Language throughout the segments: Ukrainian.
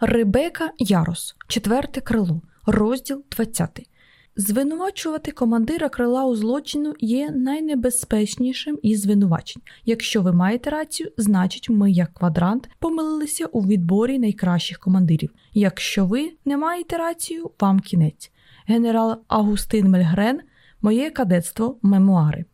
Ребека Ярос, четверте крило, розділ 20. Звинувачувати командира крила у злочину є найнебезпечнішим із звинувачень. Якщо ви маєте рацію, значить ми, як квадрант, помилилися у відборі найкращих командирів. Якщо ви не маєте рацію, вам кінець. Генерал Агустин Мельгрен, Моє кадетство, мемуари.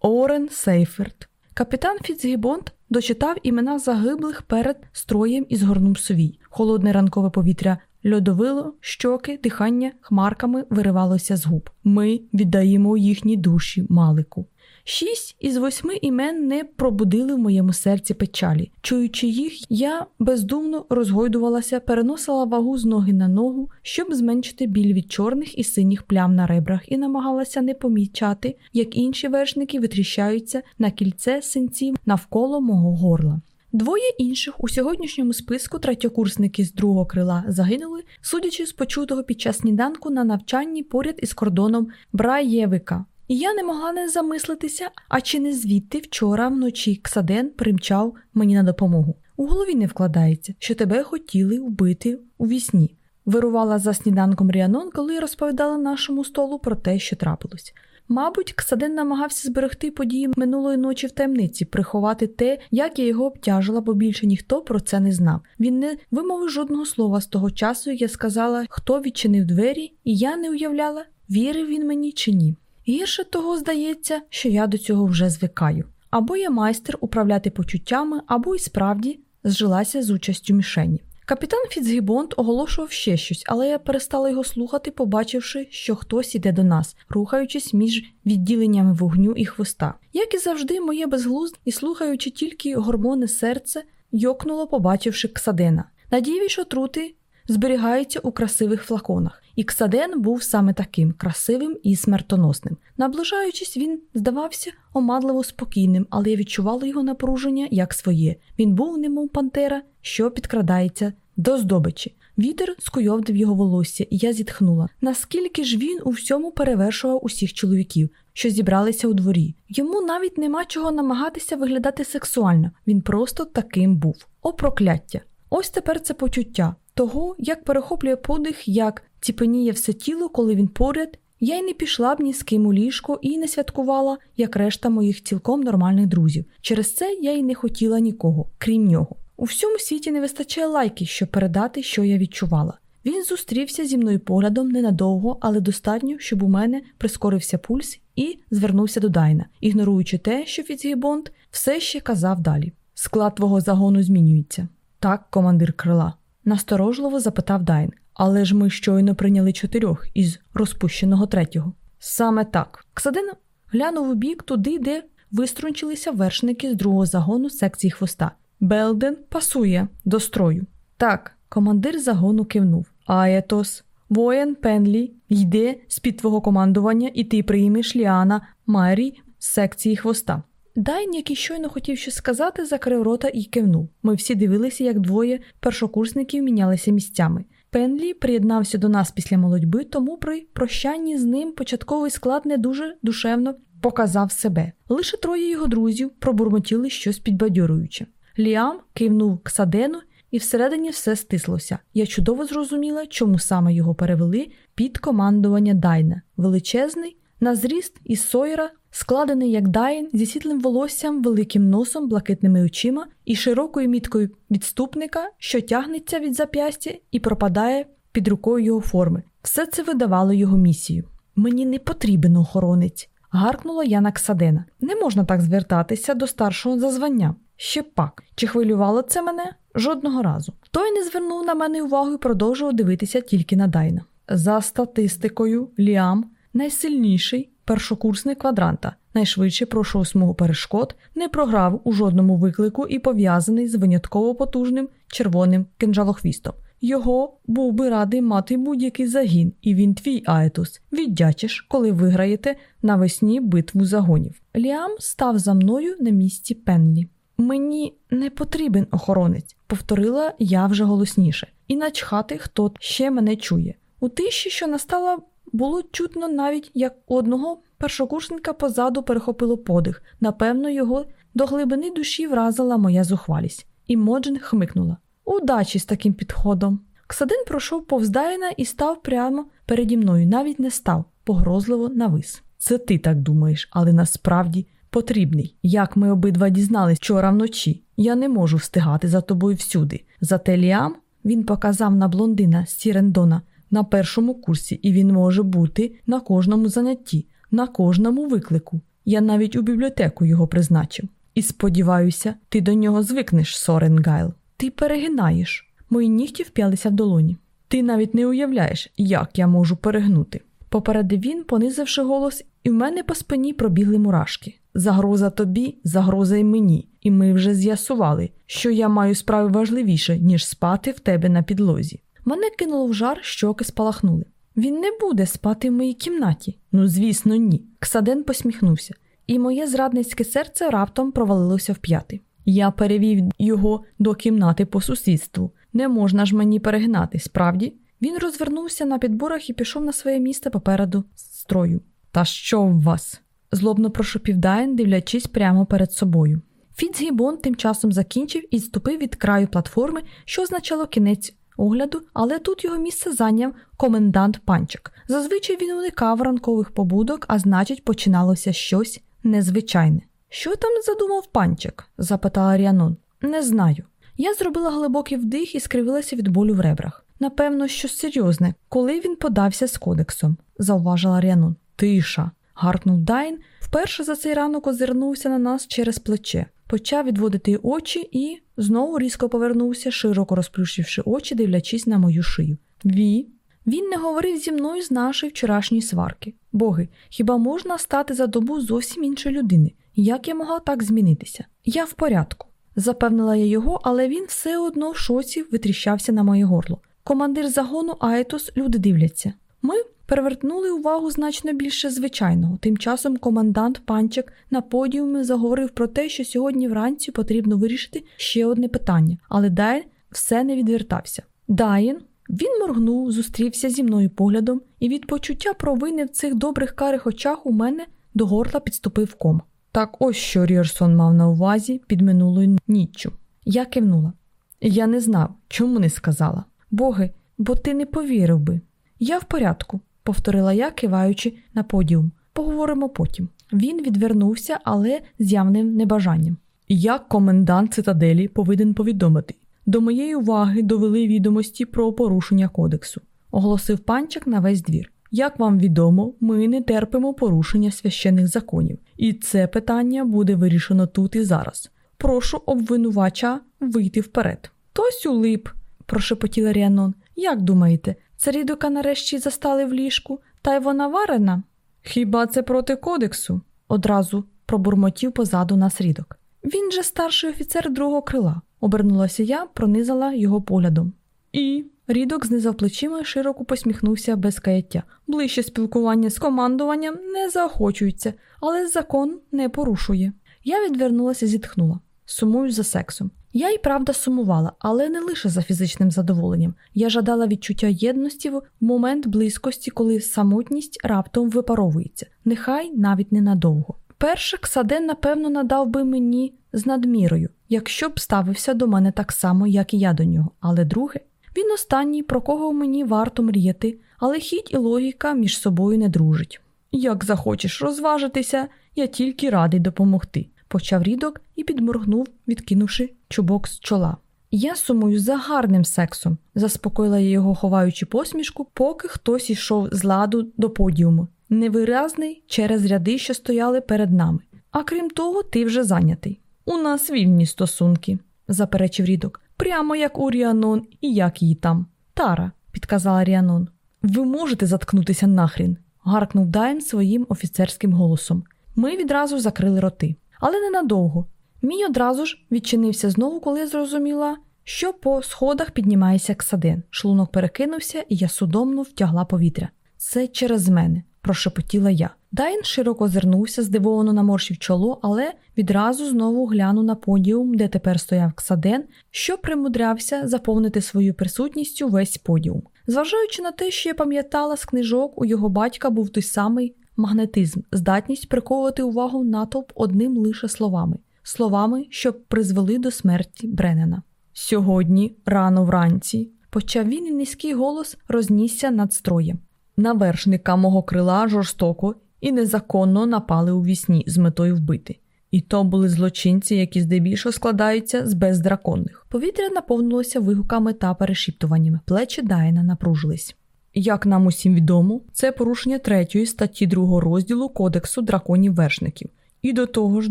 Орен Сейферт. Капітан Фіцгібонд дочитав імена загиблих перед строєм і згорнув совій. Холодне ранкове повітря льодовило, щоки, дихання хмарками виривалося з губ. Ми віддаємо їхні душі Малику. Шість із восьми імен не пробудили в моєму серці печалі. Чуючи їх, я бездумно розгойдувалася, переносила вагу з ноги на ногу, щоб зменшити біль від чорних і синіх плям на ребрах, і намагалася не помічати, як інші вершники витріщаються на кільце синців навколо мого горла. Двоє інших у сьогоднішньому списку третьокурсники з другого крила загинули, судячи з почутого під час сніданку на навчанні поряд із кордоном Браєвика. І я не могла не замислитися, а чи не звідти вчора вночі Ксаден примчав мені на допомогу. У голові не вкладається, що тебе хотіли вбити у вісні. Вирувала за сніданком Ріанон, коли розповідала нашому столу про те, що трапилось. Мабуть, Ксаден намагався зберегти події минулої ночі в таємниці, приховати те, як я його обтяжила, бо більше ніхто про це не знав. Він не вимовив жодного слова з того часу, як я сказала, хто відчинив двері, і я не уявляла, вірив він мені чи ні. Гірше того здається, що я до цього вже звикаю. Або я майстер управляти почуттями, або й справді зжилася з участю мішені. Капітан Фіцгібонд оголошував ще щось, але я перестала його слухати, побачивши, що хтось іде до нас, рухаючись між відділеннями вогню і хвоста. Як і завжди, моє безглузд і слухаючи тільки гормони серце, йокнуло, побачивши Ксадена. Надіюсь, що трути зберігаються у красивих флаконах, і Ксаден був саме таким красивим і смертоносним. Наближаючись, він здавався омадливо спокійним, але я відчувала його напруження як своє. Він був немов пантера, що підкрадається до здобичі. Вітер скуйовдив його волосся, і я зітхнула. Наскільки ж він у всьому перевершував усіх чоловіків, що зібралися у дворі. Йому навіть нема чого намагатися виглядати сексуально, він просто таким був. О, прокляття! Ось тепер це почуття того, як перехоплює подих, як ціпеніє все тіло, коли він поряд. Я й не пішла б ні з ким у ліжко і не святкувала, як решта моїх цілком нормальних друзів. Через це я й не хотіла нікого, крім нього. У всьому світі не вистачає лайки, щоб передати, що я відчувала. Він зустрівся зі мною поглядом ненадовго, але достатньо, щоб у мене прискорився пульс і звернувся до Дайна, ігноруючи те, що Фіцгібонд все ще казав далі. Склад твого загону змінюється. Так, командир крила. Насторожливо запитав Дайн. Але ж ми щойно прийняли чотирьох із розпущеного третього. Саме так. Ксадин глянув у бік туди, де виструнчилися вершники з другого загону секції хвоста. Белден пасує до строю. Так, командир загону кивнув. Аетос, воєн Пенлі йде з під твого командування, і ти приймеш Ліана Майрі з секції хвоста. Дайн, який щойно хотів щось сказати, закрив рота і кивнув. Ми всі дивилися, як двоє першокурсників мінялися місцями. Пенлі приєднався до нас після молодьби, тому при прощанні з ним початковий склад не дуже душевно показав себе. Лише троє його друзів пробурмотіли щось підбадьорююче. Ліам кивнув к садену, і всередині все стислося. Я чудово зрозуміла, чому саме його перевели під командування Дайна, величезний, на зріст із Сойера складений як Дайн зі світлим волоссям, великим носом, блакитними очима і широкою міткою відступника, що тягнеться від зап'ястя і пропадає під рукою його форми. Все це видавало його місію. Мені не потрібен охоронець, гаркнула Яна Ксадена. Не можна так звертатися до старшого за звання. Ще пак, чи хвилювало це мене? Жодного разу. Той не звернув на мене увагу і продовжував дивитися тільки на Дайна. За статистикою, Ліам найсильніший першокурсник квадранта, найшвидше пройшов смугу перешкод, не програв у жодному виклику і пов'язаний з винятково потужним червоним кинджалохвістом. Його був би радий мати будь-який загін, і він твій Аетус. Віддячиш, коли виграєте навесні битву загонів. Ліам став за мною на місці Пенлі. Мені не потрібен охоронець, повторила я вже голосніше, і начхати, хто ще мене чує. У тиші, що настала, було чутно навіть, як одного першокурсника позаду перехопило подих. Напевно, його до глибини душі вразила моя зухвалість, і Моджен хмикнула. Удачі з таким підходом. Ксадин пройшов повз Дайна і став прямо переді мною, навіть не став, погрозливо навис. Це ти так думаєш, але насправді потрібний. Як ми обидва дізнались вчора вночі, я не можу встигати за тобою всюди. Зате Ліам він показав на блондина Стірендона на першому курсі, і він може бути на кожному занятті, на кожному виклику. Я навіть у бібліотеку його призначив. І сподіваюся, ти до нього звикнеш, Соренгайл. Ти перегинаєш. Мої нігті вп'ялися в долоні. Ти навіть не уявляєш, як я можу перегнути. Попередив він, понизивши голос, і в мене по спині пробігли мурашки. Загроза тобі, загроза й мені, і ми вже з'ясували, що я маю справи важливіше, ніж спати в тебе на підлозі. Мене кинуло в жар, щоки спалахнули. Він не буде спати в моїй кімнаті. Ну, звісно, ні. Ксаден посміхнувся, і моє зрадницьке серце раптом провалилося в п'яти. Я перевів його до кімнати по сусідству. Не можна ж мені перегнати, справді? Він розвернувся на підборах і пішов на своє місце попереду строю. Та що в вас? злобно прошепів Дайн, дивлячись прямо перед собою. Фіцгібон тим часом закінчив і ступив від краю платформи, що означало кінець огляду, але тут його місце зайняв комендант панчик. Зазвичай він уникав ранкових побудок, а значить, починалося щось незвичайне. Що там задумав панчик? запитала Ріанон. Не знаю. Я зробила глибокий вдих і скривилася від болю в ребрах. Напевно, щось серйозне, коли він подався з кодексом, зауважила Ріанон. Тиша. гаркнув Дайн, вперше за цей ранок озирнувся на нас через плече, почав відводити очі і знову різко повернувся, широко розплющивши очі, дивлячись на мою шию. Ві. Він не говорив зі мною з нашої вчорашньої сварки. Боги, хіба можна стати за добу зовсім іншої людини? Як я могла так змінитися? Я в порядку. Запевнила я його, але він все одно в шоці витріщався на моє горло. Командир загону Айтос, люди дивляться. Ми перевертнули увагу значно більше звичайного. Тим часом комендант панчик на подіумі заговорив про те, що сьогодні вранці потрібно вирішити ще одне питання, але Дайн все не відвертався. Дайн він моргнув, зустрівся зі мною поглядом, і від почуття провини в цих добрих карих очах у мене до горла підступив ком. Так ось що Рірсон мав на увазі під минулою ніччю. Я кивнула. Я не знав, чому не сказала. Боги, бо ти не повірив би. Я в порядку, повторила я, киваючи на подіум. Поговоримо потім. Він відвернувся, але з явним небажанням. Як комендант цитаделі повинен повідомити. До моєї уваги довели відомості про порушення кодексу, оголосив панчик на весь двір. Як вам відомо, ми не терпимо порушення священних законів, і це питання буде вирішено тут і зараз. Прошу обвинувача вийти вперед. Тось улип, прошепотіла Ріанон. Як думаєте, царідока нарешті застали в ліжку, та й вона варена? Хіба це проти кодексу? одразу пробурмотів позаду нас рідок. Він же старший офіцер другого крила, обернулася я, пронизала його поглядом. І рідок знизав плечима і широко посміхнувся без каяття. Ближче спілкування з командуванням не заохочується, але закон не порушує. Я відвернулася, зітхнула. Сумую за сексом. Я й правда сумувала, але не лише за фізичним задоволенням. Я жадала відчуття єдності в момент близькості, коли самотність раптом випаровується, нехай навіть ненадовго. Перше, Ксаден, напевно, надав би мені з надмірою, якщо б ставився до мене так само, як і я до нього. Але друге, він останній, про кого мені варто мріяти, але хідь і логіка між собою не дружить. Як захочеш розважитися, я тільки радий допомогти, почав рідок і підморгнув, відкинувши чубок з чола. Я сумую за гарним сексом, заспокоїла я його, ховаючи посмішку, поки хтось йшов з ладу до подіуму, невиразний через ряди, що стояли перед нами. А крім того, ти вже зайнятий. У нас вільні стосунки, заперечив рідок, прямо як у Ріанон і як її там. Тара, підказала Ріанон. Ви можете заткнутися нахрін, гаркнув Дайн своїм офіцерським голосом. Ми відразу закрили роти, але ненадовго. Мій одразу ж відчинився знову, коли зрозуміла, що по сходах піднімається ксадин. Шлунок перекинувся, і я судомно втягла повітря. Це через мене, прошепотіла я. Дайн широко озирнувся, здивовано наморщив чоло, але відразу знову глянув на подіум, де тепер стояв Ксаден, що примудрявся заповнити свою присутністю весь подіум. Зважаючи на те, що я пам'ятала з книжок, у його батька був той самий магнетизм, здатність приковувати увагу натовп одним лише словами, словами, що призвели до смерті Бренена. Сьогодні, рано вранці, почав він і низький голос рознісся над строєм. На вершника мого крила жорстоко і незаконно напали у вісні з метою вбити. І то були злочинці, які здебільшого складаються з бездраконних. Повітря наповнилося вигуками та перешіптуваннями. Плечі Дайна напружились. Як нам усім відомо, це порушення третьої статті другого розділу Кодексу драконів вершників, і до того ж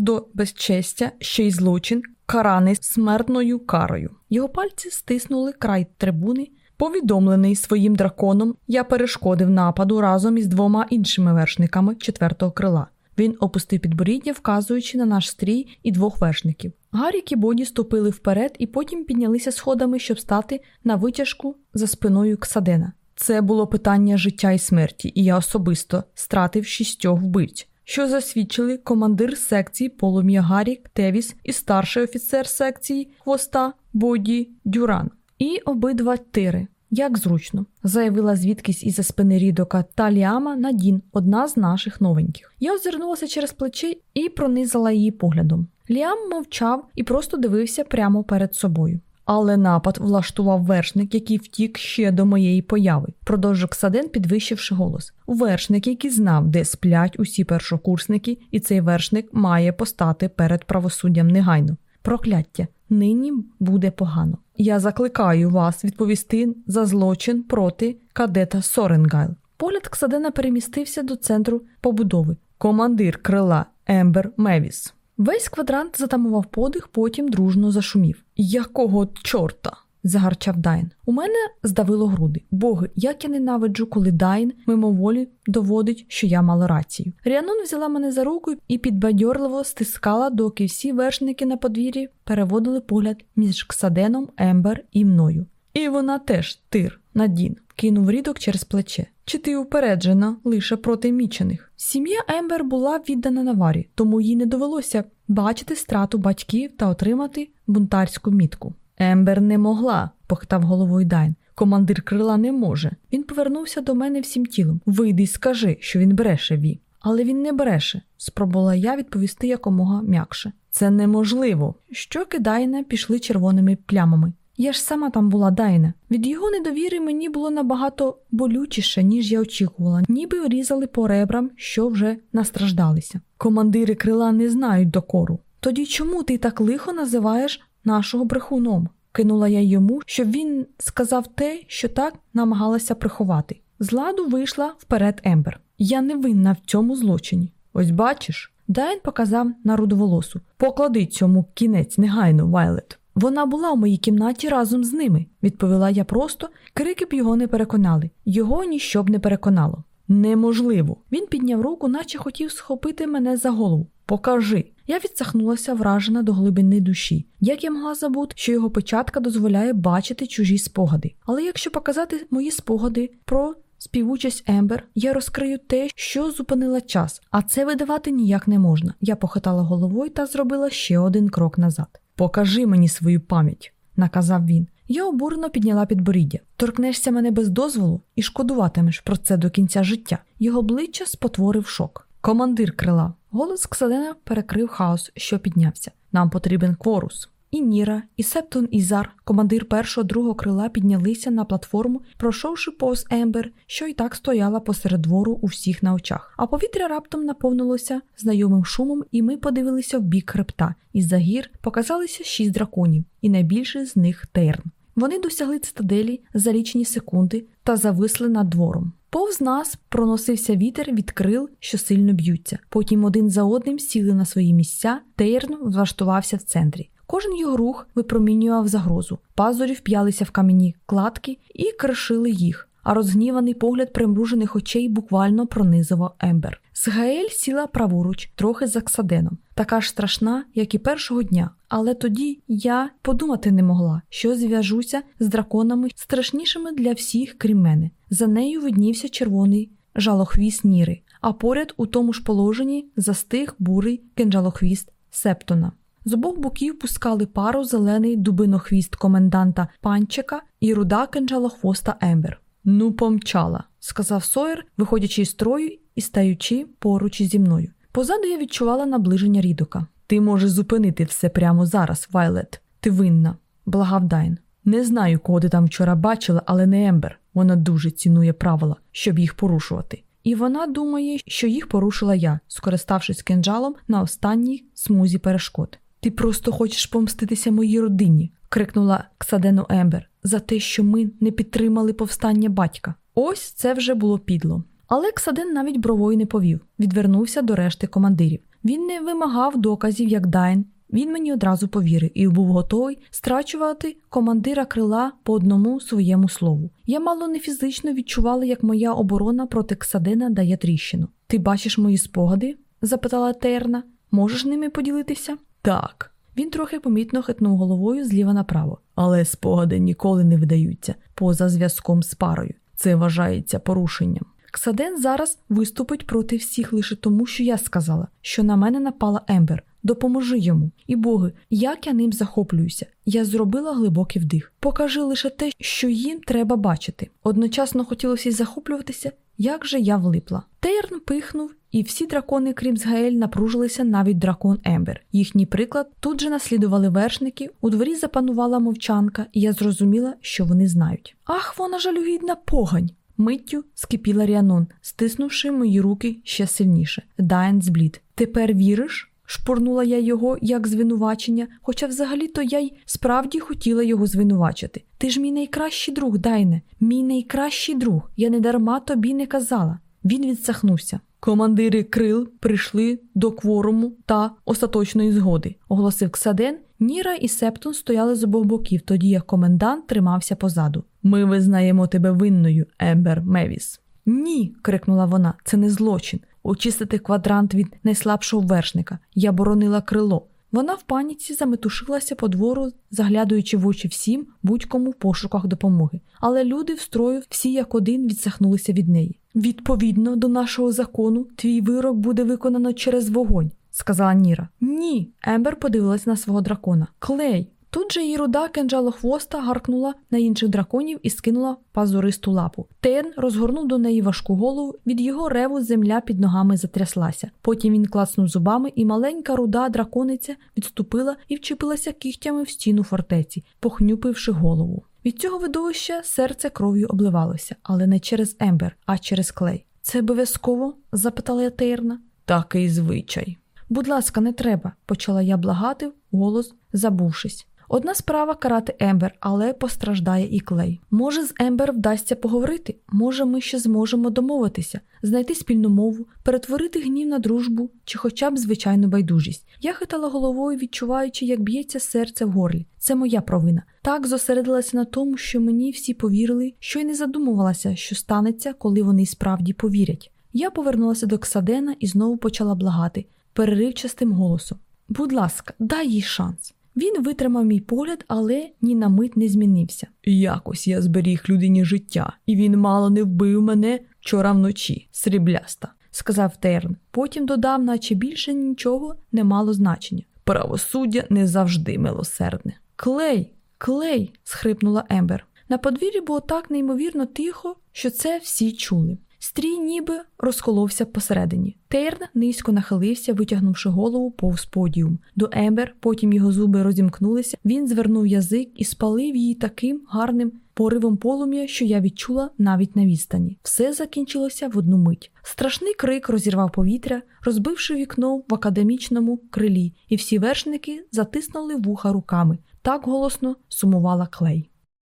до безчестя ще й злочин, караний смертною карою. Його пальці стиснули край трибуни. Повідомлений своїм драконом, я перешкодив нападу разом із двома іншими вершниками четвертого крила. Він опустив підборіддя, вказуючи на наш стрій і двох вершників. Гарік і Боді ступили вперед і потім піднялися сходами, щоб стати на витяжку за спиною Ксадена. Це було питання життя і смерті, і я особисто стратив шістьох вбивць, що засвідчили командир секції полум'я Гарік Тевіс і старший офіцер секції хвоста Боді Дюран, і обидва тири. Як зручно, заявила звідкись із за спини рідока та Ліама Надін, одна з наших новеньких. Я озирнулася через плечі і пронизала її поглядом. Ліам мовчав і просто дивився прямо перед собою. Але напад влаштував вершник, який втік ще до моєї появи, продовжив Ксаден, підвищивши голос. Вершник, який знав, де сплять усі першокурсники, і цей вершник має постати перед правосуддям негайно. Прокляття нині буде погано. Я закликаю вас відповісти за злочин проти кадета Соренгайл. Погляд Ксадена перемістився до центру побудови. Командир крила Ембер Мевіс. Весь квадрант затамував подих, потім дружно зашумів. Якого чорта? загарчав Дайн. У мене здавило груди. Боги, як я ненавиджу, коли Дайн мимоволі доводить, що я мала рацію. Ріанон взяла мене за руку і підбадьорливо стискала, доки всі вершники на подвір'ї переводили погляд між Ксаденом, Ембер і мною. І вона теж тир, Надін, кинув Рідок через плече. Чи ти упереджена лише проти мічених? Сім'я Ембер була віддана Наваррі, тому їй не довелося бачити страту батьків та отримати бунтарську мітку. Ембер не могла, похитав головою Дайн. Командир крила не може. Він повернувся до мене всім тілом. Вийди й скажи, що він бреше Ві. Але він не бреше, спробувала я відповісти якомога м'якше. Це неможливо. Щоки Дайна пішли червоними плямами. Я ж сама там була Дайна. Від його недовіри мені було набагато болючіше, ніж я очікувала, ніби врізали по ребрам, що вже настраждалися. Командири крила не знають докору. Тоді чому ти так лихо називаєш нашого брехуном? Кинула я йому, щоб він сказав те, що так намагалася приховати. З ладу вийшла вперед Ембер. Я не винна в цьому злочині. Ось бачиш. Дайн показав на рудоволосу. Поклади цьому кінець негайно, Вайлет. Вона була у моїй кімнаті разом з ними, відповіла я просто, крики б його не переконали, його ніщо б не переконало. Неможливо. Він підняв руку, наче хотів схопити мене за голову. Покажи. Я відсахнулася, вражена до глибини душі. Як я могла забути, що його печатка дозволяє бачити чужі спогади. Але якщо показати мої спогади про співучасть Ембер, я розкрию те, що зупинила час, а це видавати ніяк не можна. Я похитала головою та зробила ще один крок назад. Покажи мені свою пам'ять, наказав він. Я обурено підняла підборіддя. Торкнешся мене без дозволу і шкодуватимеш про це до кінця життя. Його обличчя спотворив шок. Командир крила. Голос Ксадена перекрив хаос, що піднявся. Нам потрібен кворус. І Ніра, і Септон Ізар, командир першого другого крила, піднялися на платформу, пройшовши повз Ембер, що й так стояла посеред двору у всіх на очах. А повітря раптом наповнилося знайомим шумом, і ми подивилися в бік хребта. Із-за гір показалися шість драконів, і найбільший з них Терн. Вони досягли цитаделі за лічені секунди та зависли над двором. Повз нас проносився вітер від крил, що сильно б'ються. Потім один за одним сіли на свої місця, Тейрн влаштувався в центрі. Кожен його рух випромінював загрозу. Пазурі вп'ялися в кам'яні кладки і кришили їх, а розгніваний погляд примружених очей буквально пронизував Ембер. Сгаель сіла праворуч, трохи за Ксаденом, така ж страшна, як і першого дня. Але тоді я подумати не могла, що зв'яжуся з драконами страшнішими для всіх, крім мене. За нею виднівся червоний жалохвіст Ніри, а поряд у тому ж положенні застиг бурий кинджалохвіст Септона. З обох боків пускали пару зелений дубинохвіст коменданта панчика і руда кинджалохвоста Ембер. Ну, помчала, сказав Сойер, виходячи з строю і стаючи поруч зі мною. Позаду я відчувала наближення рідока. Ти можеш зупинити все прямо зараз, Вайлет. Ти винна. благав Дайн. Не знаю, кого ти там вчора бачила, але не Ембер. Вона дуже цінує правила, щоб їх порушувати. І вона думає, що їх порушила я, скориставшись кинджалом на останній смузі перешкод. Ти просто хочеш помститися моїй родині, крикнула Ксадену Ембер, за те, що ми не підтримали повстання батька. Ось це вже було підло. Але Ксаден навіть бровою не повів, відвернувся до решти командирів. Він не вимагав доказів, як Дайн. Він мені одразу повірив і був готовий страчувати командира крила по одному своєму слову. Я мало не фізично відчувала, як моя оборона проти Ксадена дає тріщину. Ти бачиш мої спогади? запитала Терна. Можеш ними поділитися? Так. Він трохи помітно хитнув головою зліва направо, але спогади ніколи не видаються поза зв'язком з парою. Це вважається порушенням. Ксаден зараз виступить проти всіх лише тому, що я сказала, що на мене напала Ембер. Допоможи йому. І боги, як я ним захоплююся. Я зробила глибокий вдих. Покажи лише те, що їм треба бачити. Одночасно хотілося й захоплюватися, як же я влипла. Тейрн пихнув, і всі дракони, крім Згаель, напружилися навіть дракон Ембер. Їхній приклад тут же наслідували вершники, у дворі запанувала мовчанка, і я зрозуміла, що вони знають. Ах, вона жалюгідна погань! Миттю скипіла Ріанон, стиснувши мої руки ще сильніше. Дайн зблід. Тепер віриш? Шпурнула я його як звинувачення, хоча взагалі-то я й справді хотіла його звинувачити. Ти ж мій найкращий друг, Дайне, мій найкращий друг. Я не дарма тобі не казала. Він відсахнувся. Командири крил прийшли до кворуму та остаточної згоди, оголосив Ксаден. Ніра і Септон стояли з обох боків, тоді як комендант тримався позаду. Ми визнаємо тебе винною, Ембер Мевіс. Ні. крикнула вона, це не злочин. Очистити квадрант від найслабшого вершника. Я боронила крило. Вона в паніці заметушилася по двору, заглядаючи в очі всім, будь-кому в пошуках допомоги. Але люди в строю всі як один відсахнулися від неї. Відповідно до нашого закону, твій вирок буде виконано через вогонь, сказала Ніра. Ні. Ембер подивилась на свого дракона. Клей. Тут же її руда кинджалохвоста гаркнула на інших драконів і скинула пазуристу лапу. Терн розгорнув до неї важку голову, від його реву земля під ногами затряслася. Потім він клацнув зубами, і маленька руда дракониця відступила і вчепилася кігтями в стіну фортеці, похнюпивши голову. Від цього видовища серце кров'ю обливалося, але не через Ембер, а через клей. Це обов'язково? запитала я Тейрна. Такий звичай. Будь ласка, не треба, почала я благати, голос забувшись. Одна справа карати Ембер, але постраждає і клей. Може, з Ембер вдасться поговорити? Може, ми ще зможемо домовитися, знайти спільну мову, перетворити гнів на дружбу чи хоча б звичайну байдужість. Я хитала головою, відчуваючи, як б'ється серце в горлі. Це моя провина. Так зосередилася на тому, що мені всі повірили, що й не задумувалася, що станеться, коли вони справді повірять. Я повернулася до Ксадена і знову почала благати переривчастим голосом. Будь ласка, дай їй шанс. Він витримав мій погляд, але ні на мить не змінився. Якось я зберіг людині життя, і він мало не вбив мене вчора вночі, срібляста, сказав Терн. Потім додав, наче більше нічого не мало значення. Правосуддя не завжди милосердне. Клей, клей. схрипнула Ембер. На подвір'ї було так неймовірно тихо, що це всі чули. Стрій ніби розколовся посередині. Тейрн низько нахилився, витягнувши голову повз подіум. До Ембер, потім його зуби розімкнулися, він звернув язик і спалив її таким гарним поривом полум'я, що я відчула навіть на відстані. Все закінчилося в одну мить. Страшний крик розірвав повітря, розбивши вікно в академічному крилі, і всі вершники затиснули вуха руками. Так голосно сумувала клей.